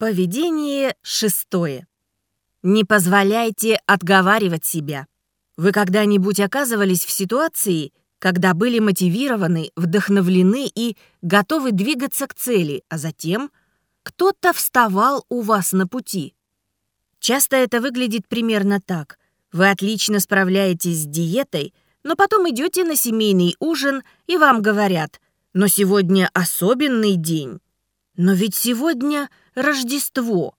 Поведение шестое. Не позволяйте отговаривать себя. Вы когда-нибудь оказывались в ситуации, когда были мотивированы, вдохновлены и готовы двигаться к цели, а затем кто-то вставал у вас на пути? Часто это выглядит примерно так. Вы отлично справляетесь с диетой, но потом идете на семейный ужин, и вам говорят, но сегодня особенный день. Но ведь сегодня Рождество.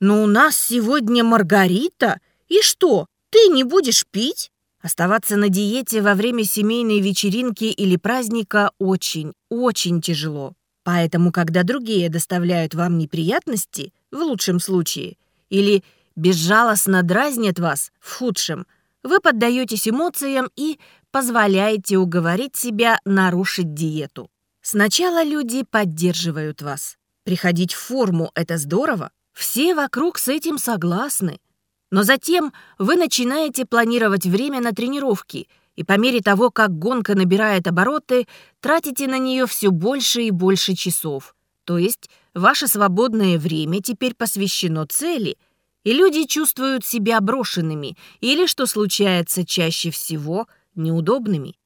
Но у нас сегодня Маргарита. И что, ты не будешь пить? Оставаться на диете во время семейной вечеринки или праздника очень, очень тяжело. Поэтому, когда другие доставляют вам неприятности, в лучшем случае, или безжалостно дразнят вас, в худшем, вы поддаетесь эмоциям и позволяете уговорить себя нарушить диету. Сначала люди поддерживают вас. Приходить в форму – это здорово. Все вокруг с этим согласны. Но затем вы начинаете планировать время на тренировки, и по мере того, как гонка набирает обороты, тратите на нее все больше и больше часов. То есть ваше свободное время теперь посвящено цели, и люди чувствуют себя брошенными или, что случается чаще всего, неудобными.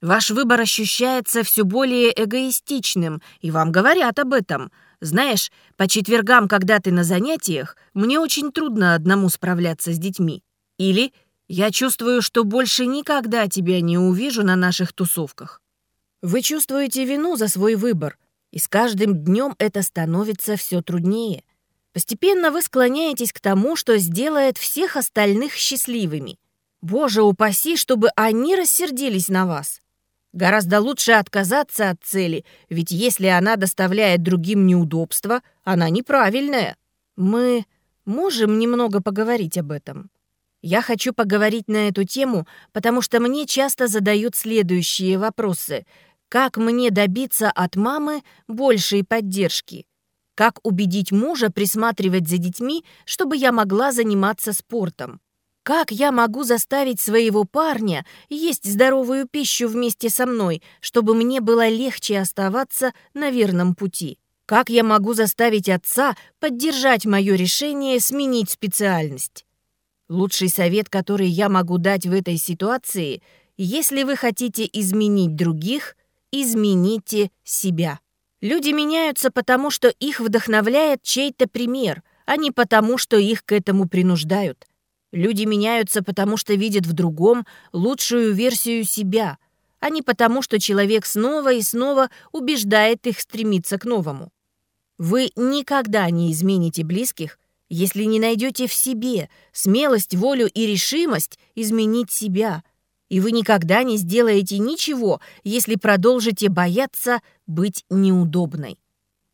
Ваш выбор ощущается все более эгоистичным, и вам говорят об этом – знаешь, по четвергам, когда ты на занятиях, мне очень трудно одному справляться с детьми. Или я чувствую, что больше никогда тебя не увижу на наших тусовках. Вы чувствуете вину за свой выбор, и с каждым днем это становится все труднее. Постепенно вы склоняетесь к тому, что сделает всех остальных счастливыми. Боже упаси, чтобы они рассердились на вас. Гораздо лучше отказаться от цели, ведь если она доставляет другим неудобства, она неправильная. Мы можем немного поговорить об этом. Я хочу поговорить на эту тему, потому что мне часто задают следующие вопросы. Как мне добиться от мамы большей поддержки? Как убедить мужа присматривать за детьми, чтобы я могла заниматься спортом? Как я могу заставить своего парня есть здоровую пищу вместе со мной, чтобы мне было легче оставаться на верном пути? Как я могу заставить отца поддержать мое решение сменить специальность? Лучший совет, который я могу дать в этой ситуации, если вы хотите изменить других, измените себя. Люди меняются потому, что их вдохновляет чей-то пример, а не потому, что их к этому принуждают. Люди меняются, потому что видят в другом лучшую версию себя, а не потому, что человек снова и снова убеждает их стремиться к новому. Вы никогда не измените близких, если не найдете в себе смелость, волю и решимость изменить себя. И вы никогда не сделаете ничего, если продолжите бояться быть неудобной.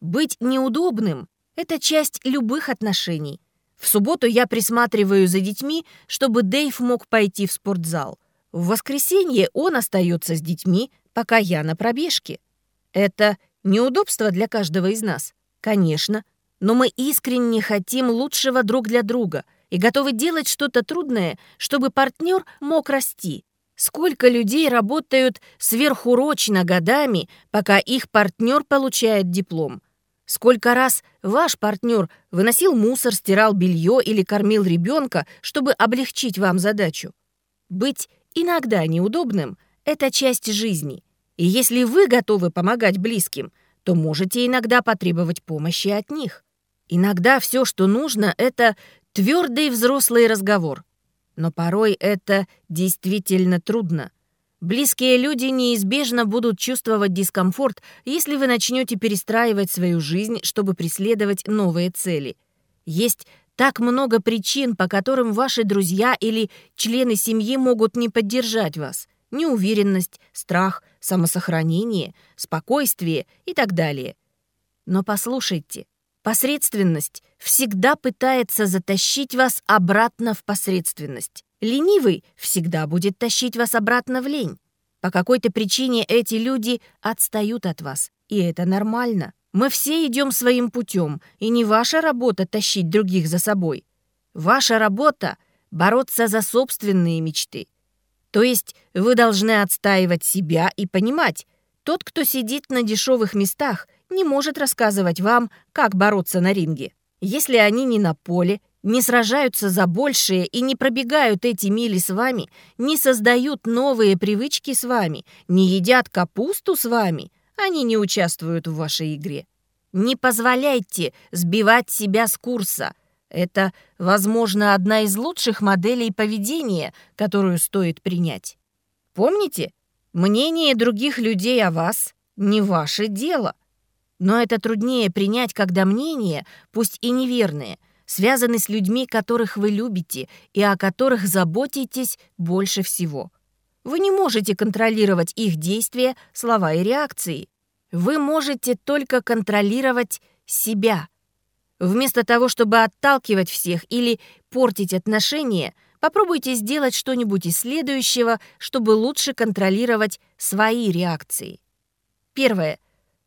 Быть неудобным — это часть любых отношений. В субботу я присматриваю за детьми, чтобы Дэйв мог пойти в спортзал. В воскресенье он остается с детьми, пока я на пробежке. Это неудобство для каждого из нас, конечно, но мы искренне хотим лучшего друг для друга и готовы делать что-то трудное, чтобы партнер мог расти. Сколько людей работают сверхурочно годами, пока их партнер получает диплом. Сколько раз ваш партнер выносил мусор, стирал белье или кормил ребенка, чтобы облегчить вам задачу? Быть иногда неудобным — это часть жизни. И если вы готовы помогать близким, то можете иногда потребовать помощи от них. Иногда все, что нужно, это твердый взрослый разговор. Но порой это действительно трудно. Близкие люди неизбежно будут чувствовать дискомфорт, если вы начнете перестраивать свою жизнь, чтобы преследовать новые цели. Есть так много причин, по которым ваши друзья или члены семьи могут не поддержать вас. Неуверенность, страх, самосохранение, спокойствие и так далее. Но послушайте, посредственность всегда пытается затащить вас обратно в посредственность. Ленивый всегда будет тащить вас обратно в лень. По какой-то причине эти люди отстают от вас, и это нормально. Мы все идем своим путем, и не ваша работа тащить других за собой. Ваша работа — бороться за собственные мечты. То есть вы должны отстаивать себя и понимать, тот, кто сидит на дешевых местах, не может рассказывать вам, как бороться на ринге. Если они не на поле, не сражаются за большее и не пробегают эти мили с вами, не создают новые привычки с вами, не едят капусту с вами, они не участвуют в вашей игре. Не позволяйте сбивать себя с курса. Это, возможно, одна из лучших моделей поведения, которую стоит принять. Помните, мнение других людей о вас не ваше дело. Но это труднее принять, когда мнения, пусть и неверные, связаны с людьми, которых вы любите и о которых заботитесь больше всего. Вы не можете контролировать их действия, слова и реакции. Вы можете только контролировать себя. Вместо того, чтобы отталкивать всех или портить отношения, попробуйте сделать что-нибудь из следующего, чтобы лучше контролировать свои реакции. Первое.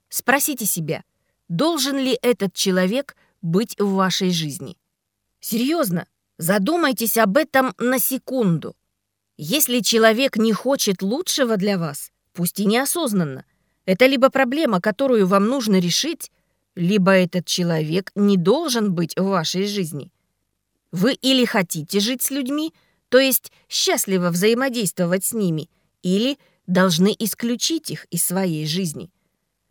Спросите себя, должен ли этот человек быть в вашей жизни? Серьезно, задумайтесь об этом на секунду. Если человек не хочет лучшего для вас, пусть и неосознанно, это либо проблема, которую вам нужно решить, либо этот человек не должен быть в вашей жизни. Вы или хотите жить с людьми, то есть счастливо взаимодействовать с ними, или должны исключить их из своей жизни.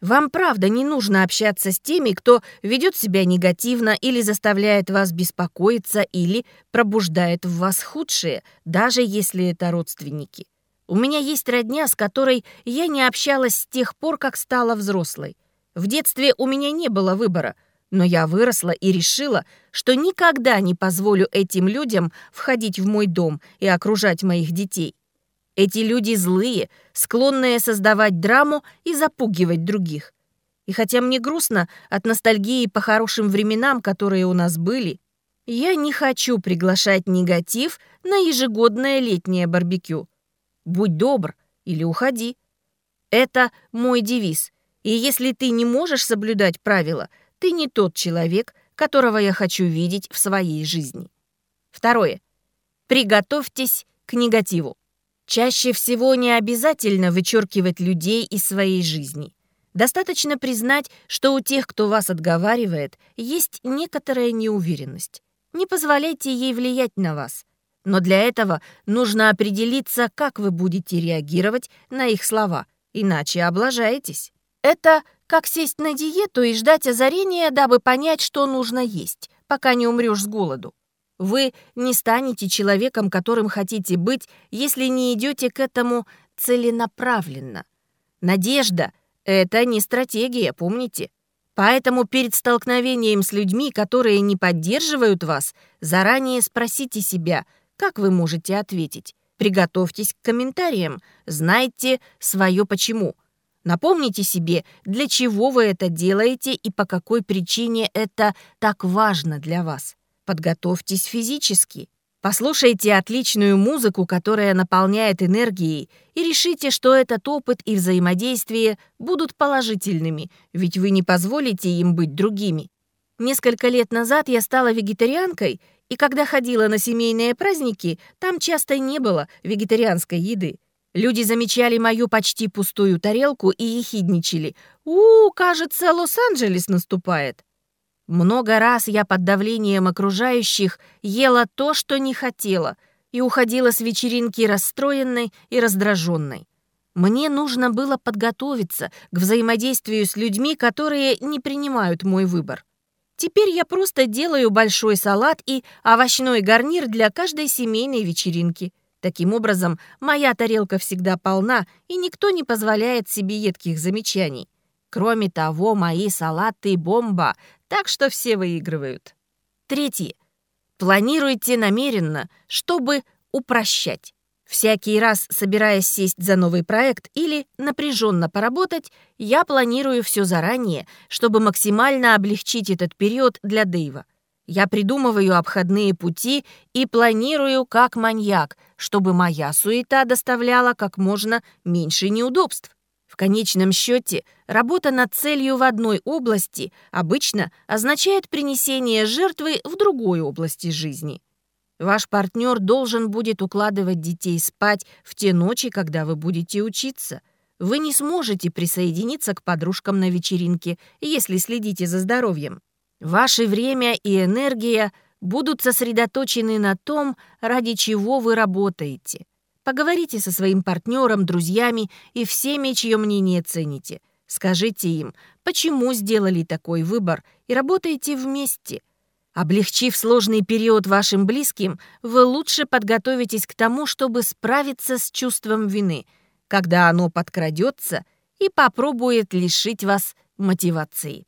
Вам правда не нужно общаться с теми, кто ведет себя негативно или заставляет вас беспокоиться или пробуждает в вас худшее, даже если это родственники. У меня есть родня, с которой я не общалась с тех пор, как стала взрослой. В детстве у меня не было выбора, но я выросла и решила, что никогда не позволю этим людям входить в мой дом и окружать моих детей. Эти люди злые, склонные создавать драму и запугивать других. И хотя мне грустно от ностальгии по хорошим временам, которые у нас были, я не хочу приглашать негатив на ежегодное летнее барбекю. Будь добр или уходи. Это мой девиз. И если ты не можешь соблюдать правила, ты не тот человек, которого я хочу видеть в своей жизни. Второе. Приготовьтесь к негативу. Чаще всего не обязательно вычеркивать людей из своей жизни. Достаточно признать, что у тех, кто вас отговаривает, есть некоторая неуверенность. Не позволяйте ей влиять на вас. Но для этого нужно определиться, как вы будете реагировать на их слова, иначе облажаетесь. Это как сесть на диету и ждать озарения, дабы понять, что нужно есть, пока не умрешь с голоду. Вы не станете человеком, которым хотите быть, если не идете к этому целенаправленно. Надежда — это не стратегия, помните? Поэтому перед столкновением с людьми, которые не поддерживают вас, заранее спросите себя, как вы можете ответить. Приготовьтесь к комментариям, знайте свое почему. Напомните себе, для чего вы это делаете и по какой причине это так важно для вас. Подготовьтесь физически. Послушайте отличную музыку, которая наполняет энергией, и решите, что этот опыт и взаимодействие будут положительными, ведь вы не позволите им быть другими. Несколько лет назад я стала вегетарианкой, и когда ходила на семейные праздники, там часто не было вегетарианской еды. Люди замечали мою почти пустую тарелку и ехидничали. «У, кажется, Лос-Анджелес наступает». Много раз я под давлением окружающих ела то, что не хотела, и уходила с вечеринки расстроенной и раздраженной. Мне нужно было подготовиться к взаимодействию с людьми, которые не принимают мой выбор. Теперь я просто делаю большой салат и овощной гарнир для каждой семейной вечеринки. Таким образом, моя тарелка всегда полна, и никто не позволяет себе едких замечаний. Кроме того, мои салаты — бомба, так что все выигрывают. Третье. Планируйте намеренно, чтобы упрощать. Всякий раз, собираясь сесть за новый проект или напряженно поработать, я планирую все заранее, чтобы максимально облегчить этот период для Дэйва. Я придумываю обходные пути и планирую как маньяк, чтобы моя суета доставляла как можно меньше неудобств. Конечном счете, работа над целью в одной области обычно означает принесение жертвы в другой области жизни. Ваш партнер должен будет укладывать детей спать в те ночи, когда вы будете учиться. Вы не сможете присоединиться к подружкам на вечеринке, если следите за здоровьем. Ваше время и энергия будут сосредоточены на том, ради чего вы работаете. Поговорите со своим партнером, друзьями и всеми, чье мнение цените. Скажите им, почему сделали такой выбор и работаете вместе. Облегчив сложный период вашим близким, вы лучше подготовитесь к тому, чтобы справиться с чувством вины, когда оно подкрадется и попробует лишить вас мотивации.